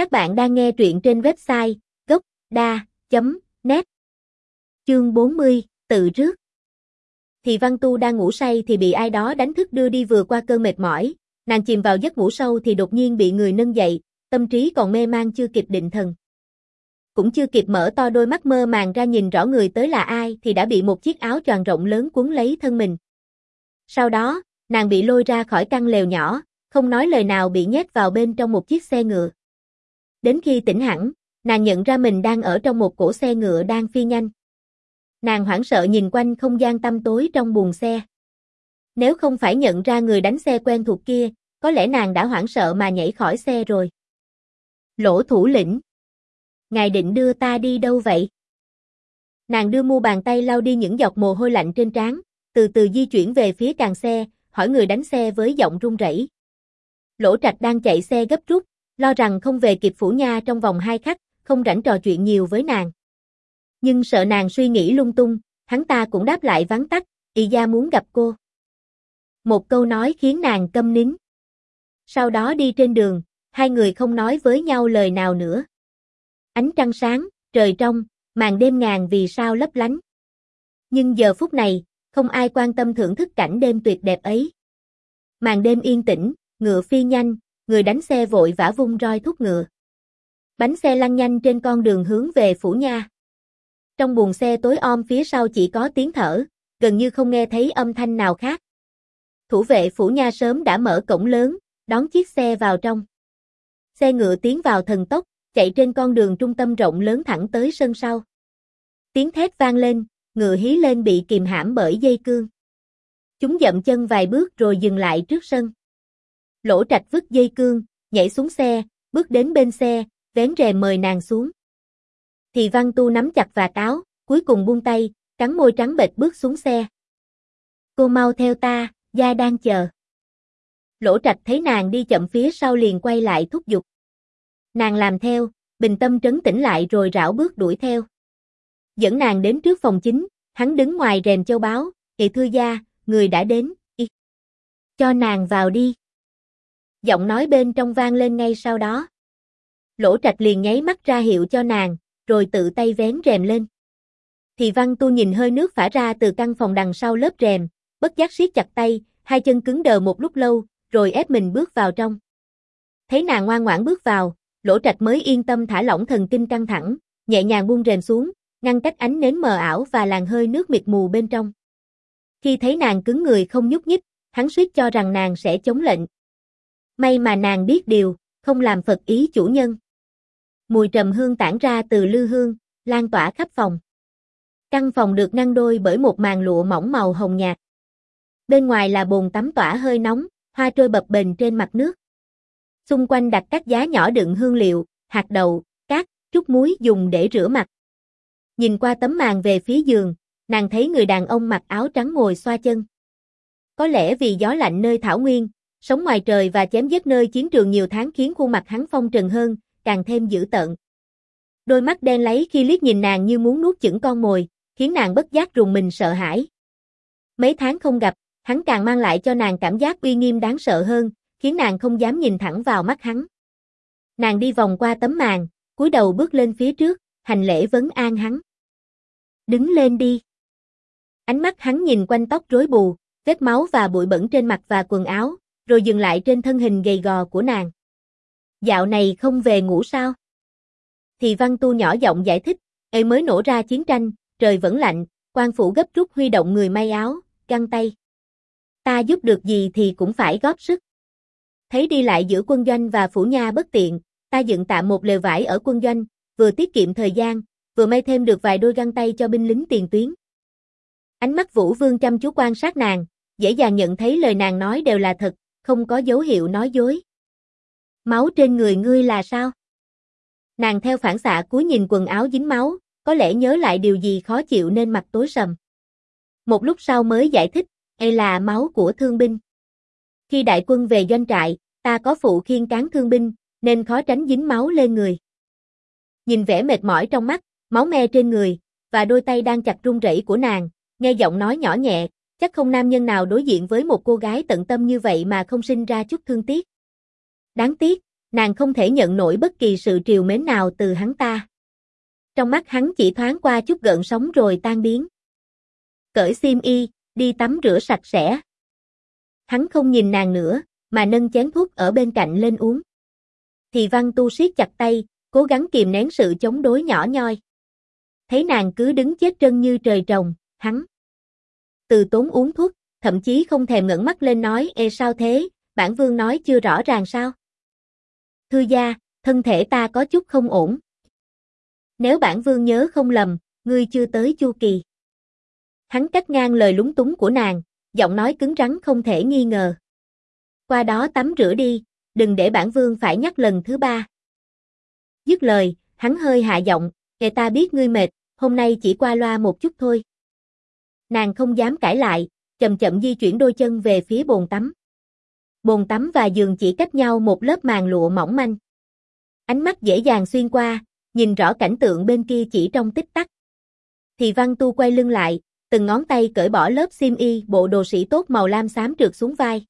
Các bạn đang nghe truyện trên website gốc.da.net Chương 40, tự rước Thì Văn Tu đang ngủ say thì bị ai đó đánh thức đưa đi vừa qua cơn mệt mỏi, nàng chìm vào giấc ngủ sâu thì đột nhiên bị người nâng dậy, tâm trí còn mê man chưa kịp định thần. Cũng chưa kịp mở to đôi mắt mơ màng ra nhìn rõ người tới là ai thì đã bị một chiếc áo choàng rộng lớn cuốn lấy thân mình. Sau đó, nàng bị lôi ra khỏi căn lều nhỏ, không nói lời nào bị nhét vào bên trong một chiếc xe ngựa. Đến khi tỉnh hẳn, nàng nhận ra mình đang ở trong một cổ xe ngựa đang phi nhanh. Nàng hoảng sợ nhìn quanh không gian tăm tối trong buồng xe. Nếu không phải nhận ra người đánh xe quen thuộc kia, có lẽ nàng đã hoảng sợ mà nhảy khỏi xe rồi. Lỗ thủ lĩnh. Ngài định đưa ta đi đâu vậy? Nàng đưa mu bàn tay lau đi những giọt mồ hôi lạnh trên trán, từ từ di chuyển về phía càng xe, hỏi người đánh xe với giọng run rẩy. Lỗ Trạch đang chạy xe gấp rút, lo rằng không về kịp phủ nha trong vòng hai khắc, không rảnh trò chuyện nhiều với nàng. Nhưng sợ nàng suy nghĩ lung tung, hắn ta cũng đáp lại vắng tắt, y gia muốn gặp cô. Một câu nói khiến nàng câm nín. Sau đó đi trên đường, hai người không nói với nhau lời nào nữa. Ánh trăng sáng, trời trong, màn đêm ngàn vì sao lấp lánh. Nhưng giờ phút này, không ai quan tâm thưởng thức cảnh đêm tuyệt đẹp ấy. Màn đêm yên tĩnh, ngựa phi nhanh, người đánh xe vội vã vung roi thúc ngựa. Bánh xe lăn nhanh trên con đường hướng về phủ nha. Trong buồng xe tối om phía sau chỉ có tiếng thở, gần như không nghe thấy âm thanh nào khác. Thủ vệ phủ nha sớm đã mở cổng lớn, đón chiếc xe vào trong. Xe ngựa tiến vào thần tốc, chạy trên con đường trung tâm rộng lớn thẳng tới sân sau. Tiếng thét vang lên, ngựa hí lên bị kìm hãm bởi dây cương. Chúng dậm chân vài bước rồi dừng lại trước sân. Lỗ trạch vứt dây cương, nhảy xuống xe, bước đến bên xe, vén rèm mời nàng xuống. Thì văn tu nắm chặt và táo, cuối cùng buông tay, cắn môi trắng bệch bước xuống xe. Cô mau theo ta, gia đang chờ. Lỗ trạch thấy nàng đi chậm phía sau liền quay lại thúc giục. Nàng làm theo, bình tâm trấn tĩnh lại rồi rảo bước đuổi theo. Dẫn nàng đến trước phòng chính, hắn đứng ngoài rèm châu báo, "Ị thưa gia, người đã đến." Y. Cho nàng vào đi. Giọng nói bên trong vang lên ngay sau đó. Lỗ Trạch liền nháy mắt ra hiệu cho nàng, rồi tự tay vén rèm lên. Thì Văn Tu nhìn hơi nước phả ra từ căn phòng đằng sau lớp rèm, bất giác siết chặt tay, hai chân cứng đờ một lúc lâu, rồi ép mình bước vào trong. Thấy nàng ngoan ngoãn bước vào, Lỗ Trạch mới yên tâm thả lỏng thần kinh căng thẳng, nhẹ nhàng buông rèm xuống, ngăn cách ánh nến mờ ảo và làn hơi nước mịt mù bên trong. Khi thấy nàng cứng người không nhúc nhích, hắn suýt cho rằng nàng sẽ chống lệnh. May mà nàng biết điều, không làm phật ý chủ nhân. Mùi trầm hương tản ra từ lư hương, lan tỏa khắp phòng. Căn phòng được ngăn đôi bởi một màn lụa mỏng màu hồng nhạt. Bên ngoài là bồn tắm tỏa hơi nóng, hoa trôi bập bềnh trên mặt nước. Xung quanh đặt các giá nhỏ đựng hương liệu, hạt đậu, cát, chút muối dùng để rửa mặt. Nhìn qua tấm màn về phía giường, nàng thấy người đàn ông mặc áo trắng ngồi xoa chân. Có lẽ vì gió lạnh nơi thảo nguyên, sống ngoài trời và chém giết nơi chiến trường nhiều tháng khiến khuôn mặt hắn phong trần hơn, càng thêm dữ tợn. Đôi mắt đen lấy khi liếc nhìn nàng như muốn nuốt chửng con mồi, khiến nàng bất giác rùng mình sợ hãi. Mấy tháng không gặp, hắn càng mang lại cho nàng cảm giác uy nghiêm đáng sợ hơn, khiến nàng không dám nhìn thẳng vào mắt hắn. Nàng đi vòng qua tấm màn, cúi đầu bước lên phía trước, hành lễ vấn an hắn. Đứng lên đi. Ánh mắt hắn nhìn quanh tóc rối bù, vết máu và bụi bẩn trên mặt và quần áo, rồi dừng lại trên thân hình gầy gò của nàng. Dạo này không về ngủ sao? Thì Văn Tu nhỏ giọng giải thích, ấy mới nổ ra chiến tranh, trời vẫn lạnh, quan phủ gấp rút huy động người may áo, găng tay. Ta giúp được gì thì cũng phải góp sức. Thấy đi lại giữa quân doanh và phủ nha bất tiện, ta dựng tạm một lều vải ở quân doanh, vừa tiết kiệm thời gian, vừa may thêm được vài đôi găng tay cho binh lính tiền tuyến. Ánh mắt Vũ Vương chăm chú quan sát nàng, dễ dàng nhận thấy lời nàng nói đều là thật, không có dấu hiệu nói dối. Máu trên người ngươi là sao? Nàng theo phản xạ cúi nhìn quần áo dính máu, có lẽ nhớ lại điều gì khó chịu nên mặt tối sầm. Một lúc sau mới giải thích, đây là máu của thương binh. Khi đại quân về doanh trại, ta có phụ khiên cán thương binh, nên khó tránh dính máu lên người. Nhìn vẻ mệt mỏi trong mắt, máu me trên người, và đôi tay đang chặt run rẩy của nàng, nghe giọng nói nhỏ nhẹ, chắc không nam nhân nào đối diện với một cô gái tận tâm như vậy mà không sinh ra chút thương tiếc. Đáng tiếc, Nàng không thể nhận nổi bất kỳ sự triều mến nào từ hắn ta. Trong mắt hắn chỉ thoáng qua chút gợn sóng rồi tan biến. Cởi xiêm y, đi tắm rửa sạch sẽ. Hắn không nhìn nàng nữa, mà nâng chén thuốc ở bên cạnh lên uống. Thì văn tu siết chặt tay, cố gắng kìm nén sự chống đối nhỏ nhoi. Thấy nàng cứ đứng chết trân như trời trồng, hắn. Từ tốn uống thuốc, thậm chí không thèm ngẩng mắt lên nói e sao thế, bản vương nói chưa rõ ràng sao? Thư gia, thân thể ta có chút không ổn. Nếu bản vương nhớ không lầm, ngươi chưa tới chu kỳ. Hắn cắt ngang lời lúng túng của nàng, giọng nói cứng rắn không thể nghi ngờ. Qua đó tắm rửa đi, đừng để bản vương phải nhắc lần thứ ba. Dứt lời, hắn hơi hạ giọng, kể ta biết ngươi mệt, hôm nay chỉ qua loa một chút thôi. Nàng không dám cãi lại, chậm chậm di chuyển đôi chân về phía bồn tắm. Bồn tắm và giường chỉ cách nhau một lớp màn lụa mỏng manh. Ánh mắt dễ dàng xuyên qua, nhìn rõ cảnh tượng bên kia chỉ trong tích tắc. Thì Văn Tu quay lưng lại, từng ngón tay cởi bỏ lớp xiêm y bộ đồ sĩ tốt màu lam xám trượt xuống vai.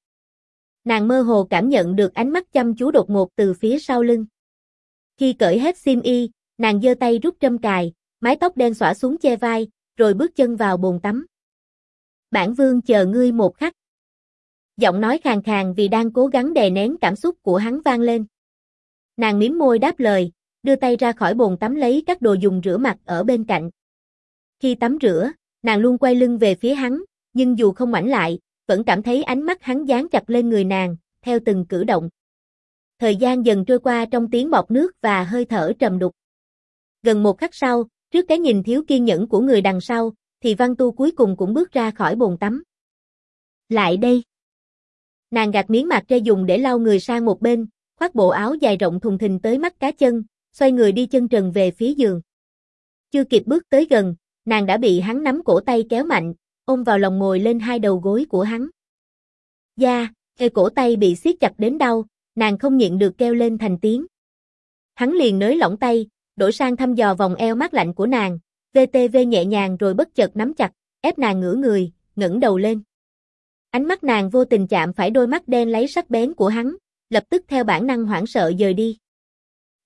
Nàng mơ hồ cảm nhận được ánh mắt chăm chú đột ngột từ phía sau lưng. Khi cởi hết xiêm y, nàng giơ tay rút trâm cài, mái tóc đen xõa xuống che vai, rồi bước chân vào bồn tắm. Bản vương chờ ngươi một khắc. Giọng nói khàn khàn vì đang cố gắng đè nén cảm xúc của hắn vang lên. Nàng miếm môi đáp lời, đưa tay ra khỏi bồn tắm lấy các đồ dùng rửa mặt ở bên cạnh. Khi tắm rửa, nàng luôn quay lưng về phía hắn, nhưng dù không ngoảnh lại, vẫn cảm thấy ánh mắt hắn dán chặt lên người nàng, theo từng cử động. Thời gian dần trôi qua trong tiếng bọt nước và hơi thở trầm đục. Gần một khắc sau, trước cái nhìn thiếu kiên nhẫn của người đằng sau, thì Văn Tu cuối cùng cũng bước ra khỏi bồn tắm. Lại đây. Nàng gạt miếng mặt ra dùng để lau người sang một bên, khoác bộ áo dài rộng thùng thình tới mắt cá chân, xoay người đi chân trần về phía giường. Chưa kịp bước tới gần, nàng đã bị hắn nắm cổ tay kéo mạnh, ôm vào lòng ngồi lên hai đầu gối của hắn. Da, yeah, cổ tay bị siết chặt đến đau, nàng không nhịn được kêu lên thành tiếng. Hắn liền nới lỏng tay, đổi sang thăm dò vòng eo mát lạnh của nàng, VTV nhẹ nhàng rồi bất chợt nắm chặt, ép nàng ngửa người, ngẩng đầu lên. Ánh mắt nàng vô tình chạm phải đôi mắt đen lấy sắc bén của hắn, lập tức theo bản năng hoảng sợ dời đi.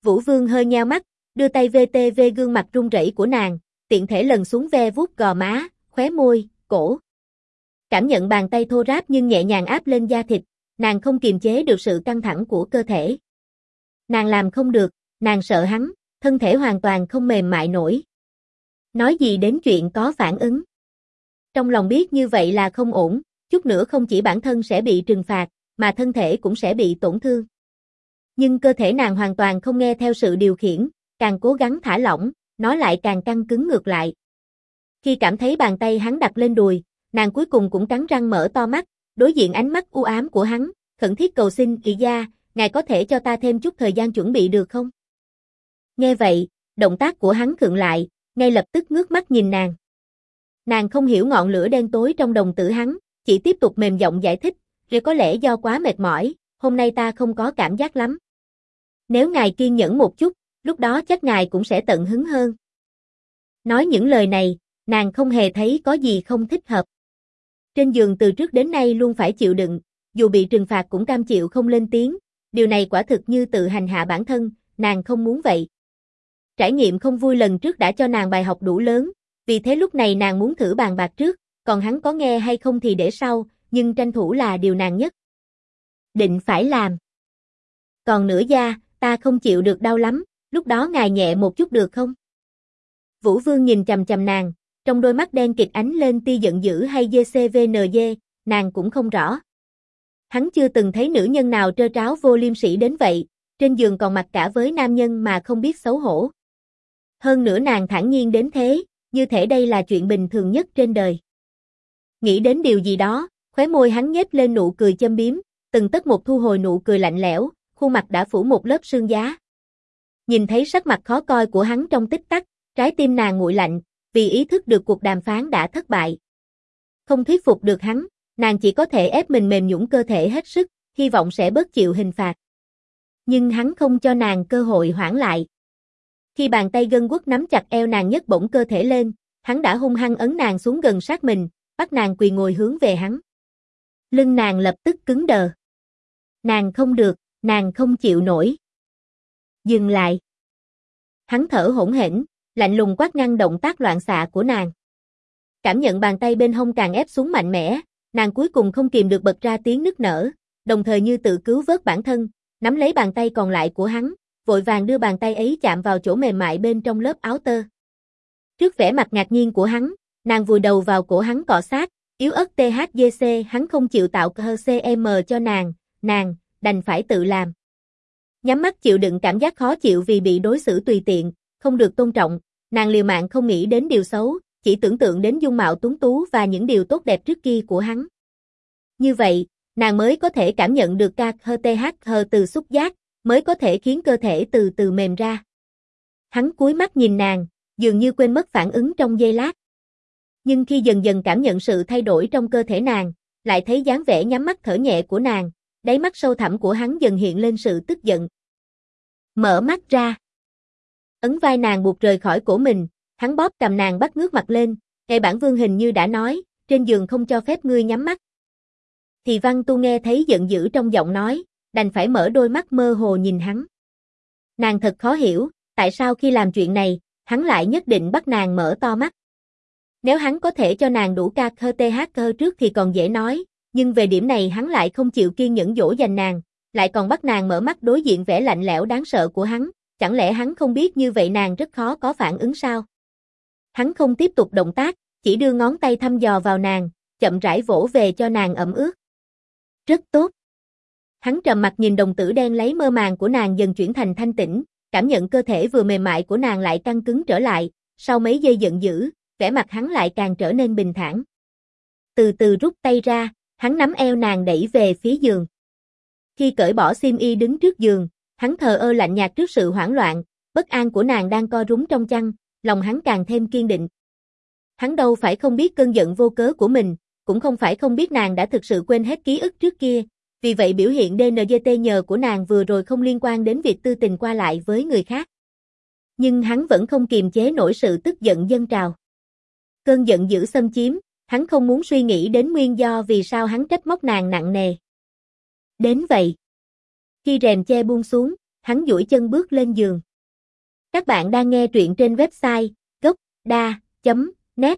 Vũ Vương hơi nheo mắt, đưa tay VTV gương mặt run rẩy của nàng, tiện thể lần xuống ve vuốt gò má, khóe môi, cổ. Cảm nhận bàn tay thô ráp nhưng nhẹ nhàng áp lên da thịt, nàng không kiềm chế được sự căng thẳng của cơ thể. Nàng làm không được, nàng sợ hắn, thân thể hoàn toàn không mềm mại nổi. Nói gì đến chuyện có phản ứng. Trong lòng biết như vậy là không ổn, chút nữa không chỉ bản thân sẽ bị trừng phạt, mà thân thể cũng sẽ bị tổn thương. Nhưng cơ thể nàng hoàn toàn không nghe theo sự điều khiển, càng cố gắng thả lỏng, nó lại càng căng cứng ngược lại. Khi cảm thấy bàn tay hắn đặt lên đùi, nàng cuối cùng cũng cắn răng mở to mắt, đối diện ánh mắt u ám của hắn, khẩn thiết cầu xin, "Kỳ gia, ngài có thể cho ta thêm chút thời gian chuẩn bị được không?" Nghe vậy, động tác của hắn khựng lại, ngay lập tức ngước mắt nhìn nàng. Nàng không hiểu ngọn lửa đen tối trong đồng tử hắn, chỉ tiếp tục mềm giọng giải thích, rồi có lẽ do quá mệt mỏi, hôm nay ta không có cảm giác lắm. Nếu ngài kiên nhẫn một chút, lúc đó chắc ngài cũng sẽ tận hứng hơn. Nói những lời này, nàng không hề thấy có gì không thích hợp. Trên giường từ trước đến nay luôn phải chịu đựng, dù bị trừng phạt cũng cam chịu không lên tiếng, điều này quả thực như tự hành hạ bản thân, nàng không muốn vậy. Trải nghiệm không vui lần trước đã cho nàng bài học đủ lớn, vì thế lúc này nàng muốn thử bàn bạc trước, còn hắn có nghe hay không thì để sau, nhưng tranh thủ là điều nàng nhất. Định phải làm. Còn nửa da, ta không chịu được đau lắm, lúc đó ngài nhẹ một chút được không? Vũ Vương nhìn chầm chầm nàng, trong đôi mắt đen kịch ánh lên tia giận dữ hay GCVNG, nàng cũng không rõ. Hắn chưa từng thấy nữ nhân nào trơ tráo vô liêm sỉ đến vậy, trên giường còn mặc cả với nam nhân mà không biết xấu hổ. Hơn nữa nàng thản nhiên đến thế, như thể đây là chuyện bình thường nhất trên đời. Nghĩ đến điều gì đó, khóe môi hắn nhếch lên nụ cười châm biếm, từng tất một thu hồi nụ cười lạnh lẽo, khuôn mặt đã phủ một lớp sương giá. Nhìn thấy sắc mặt khó coi của hắn trong tích tắc, trái tim nàng nguội lạnh, vì ý thức được cuộc đàm phán đã thất bại. Không thuyết phục được hắn, nàng chỉ có thể ép mình mềm nhũn cơ thể hết sức, hy vọng sẽ bớt chịu hình phạt. Nhưng hắn không cho nàng cơ hội hoãn lại. Khi bàn tay gân guốc nắm chặt eo nàng nhấc bổng cơ thể lên, hắn đã hung hăng ấn nàng xuống gần sát mình, bắt nàng quỳ ngồi hướng về hắn. Lưng nàng lập tức cứng đờ. Nàng không được, nàng không chịu nổi. Dừng lại. Hắn thở hỗn hển, lạnh lùng quát ngăn động tác loạn xạ của nàng. Cảm nhận bàn tay bên hông càng ép xuống mạnh mẽ, nàng cuối cùng không kìm được bật ra tiếng nức nở, đồng thời như tự cứu vớt bản thân, nắm lấy bàn tay còn lại của hắn, vội vàng đưa bàn tay ấy chạm vào chỗ mềm mại bên trong lớp áo tơ. Trước vẻ mặt ngạc nhiên của hắn, nàng vùi đầu vào cổ hắn cọ sát, yếu ớt THGC hắn không chịu tạo cơ CM cho nàng, nàng, đành phải tự làm. Nhắm mắt chịu đựng cảm giác khó chịu vì bị đối xử tùy tiện, không được tôn trọng, nàng liều mạng không nghĩ đến điều xấu, chỉ tưởng tượng đến dung mạo tuấn tú và những điều tốt đẹp trước kia của hắn. Như vậy, nàng mới có thể cảm nhận được ca hơ TH hơ từ xúc giác, mới có thể khiến cơ thể từ từ mềm ra. Hắn cúi mắt nhìn nàng, dường như quên mất phản ứng trong giây lát. Nhưng khi dần dần cảm nhận sự thay đổi trong cơ thể nàng, lại thấy dáng vẻ nhắm mắt thở nhẹ của nàng, đáy mắt sâu thẳm của hắn dần hiện lên sự tức giận. Mở mắt ra. Ấn vai nàng buộc rời khỏi cổ mình, hắn bóp cầm nàng bắt ngước mặt lên, ngay bản vương hình như đã nói, trên giường không cho phép ngươi nhắm mắt. Thì văn tu nghe thấy giận dữ trong giọng nói, đành phải mở đôi mắt mơ hồ nhìn hắn. Nàng thật khó hiểu, tại sao khi làm chuyện này, hắn lại nhất định bắt nàng mở to mắt. Nếu hắn có thể cho nàng đủ ca khơ TH cơ trước thì còn dễ nói, nhưng về điểm này hắn lại không chịu kiên nhẫn dỗ dành nàng, lại còn bắt nàng mở mắt đối diện vẻ lạnh lẽo đáng sợ của hắn, chẳng lẽ hắn không biết như vậy nàng rất khó có phản ứng sao? Hắn không tiếp tục động tác, chỉ đưa ngón tay thăm dò vào nàng, chậm rãi vỗ về cho nàng ẩm ướt. Rất tốt. Hắn trầm mặt nhìn đồng tử đen lấy mơ màng của nàng dần chuyển thành thanh tĩnh, cảm nhận cơ thể vừa mềm mại của nàng lại căng cứng trở lại, sau mấy giây giận dữ, vẻ mặt hắn lại càng trở nên bình thản. Từ từ rút tay ra, hắn nắm eo nàng đẩy về phía giường. Khi cởi bỏ xiêm y đứng trước giường, hắn thờ ơ lạnh nhạt trước sự hoảng loạn, bất an của nàng đang co rúm trong chăn, lòng hắn càng thêm kiên định. Hắn đâu phải không biết cơn giận vô cớ của mình, cũng không phải không biết nàng đã thực sự quên hết ký ức trước kia, vì vậy biểu hiện DNGT nhờ của nàng vừa rồi không liên quan đến việc tư tình qua lại với người khác. Nhưng hắn vẫn không kiềm chế nổi sự tức giận dân trào. Cơn giận dữ xâm chiếm, hắn không muốn suy nghĩ đến nguyên do vì sao hắn trách móc nàng nặng nề. Đến vậy. Khi rèm che buông xuống, hắn duỗi chân bước lên giường. Các bạn đang nghe truyện trên website gocda.net